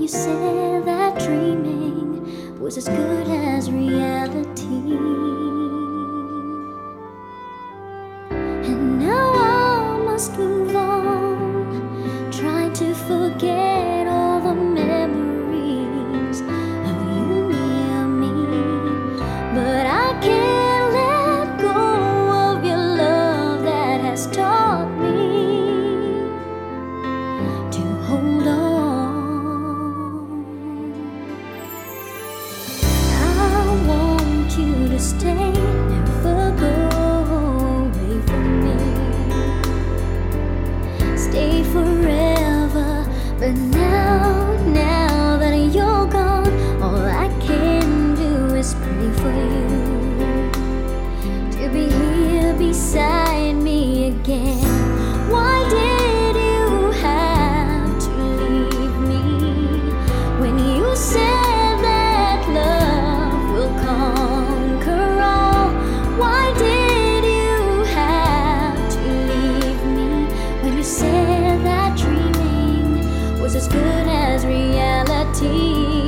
you said that dreaming was as good as reality? And now I must move on, trying to forget all the memories of you near me. But I can't let go of your love that has taught me stay, never go away from me. Stay forever, but now, now that you're gone, all I can do is pray for was as good as reality.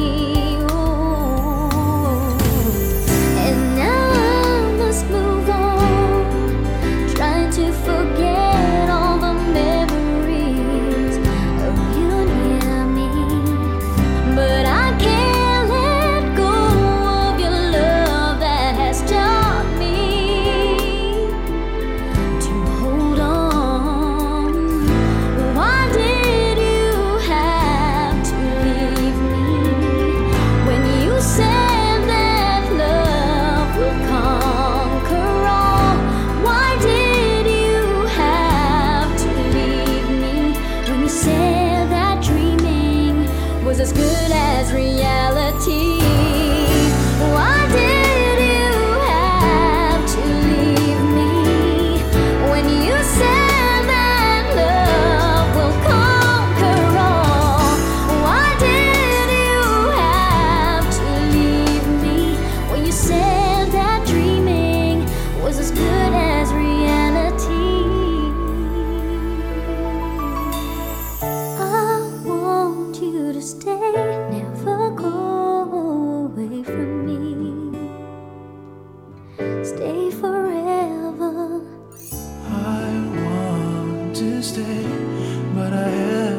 stay forever. I want to stay, but I